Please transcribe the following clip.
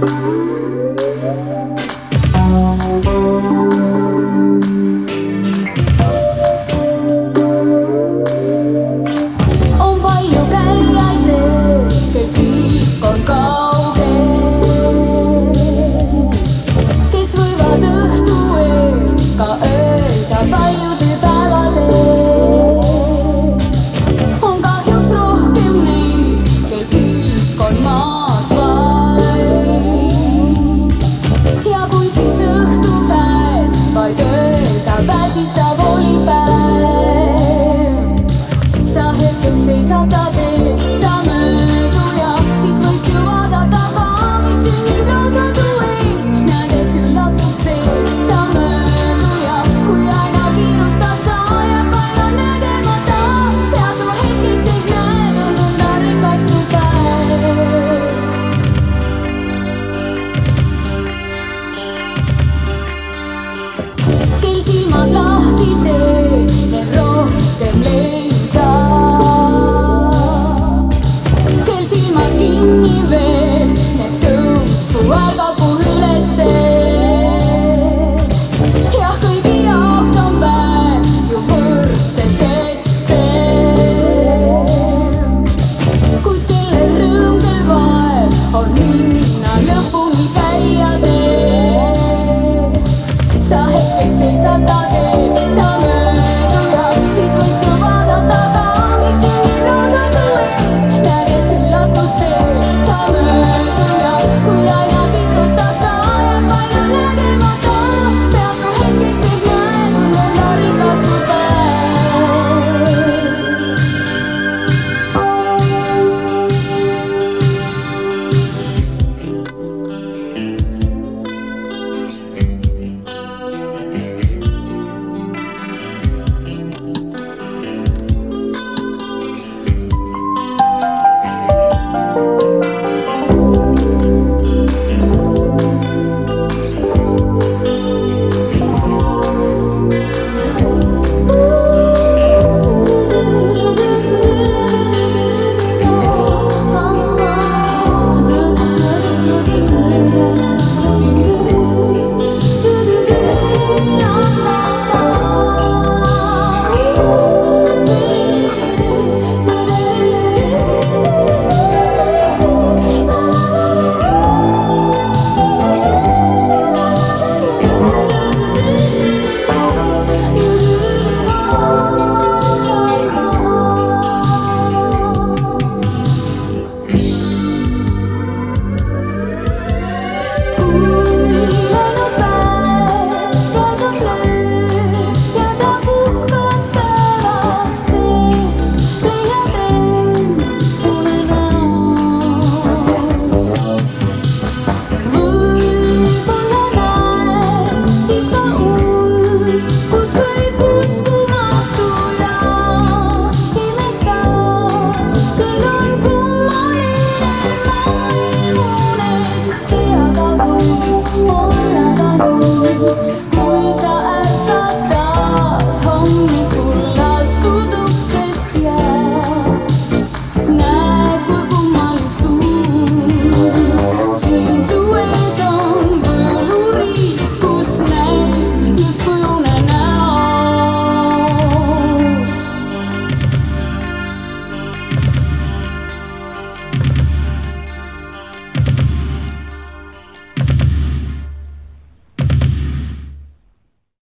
Música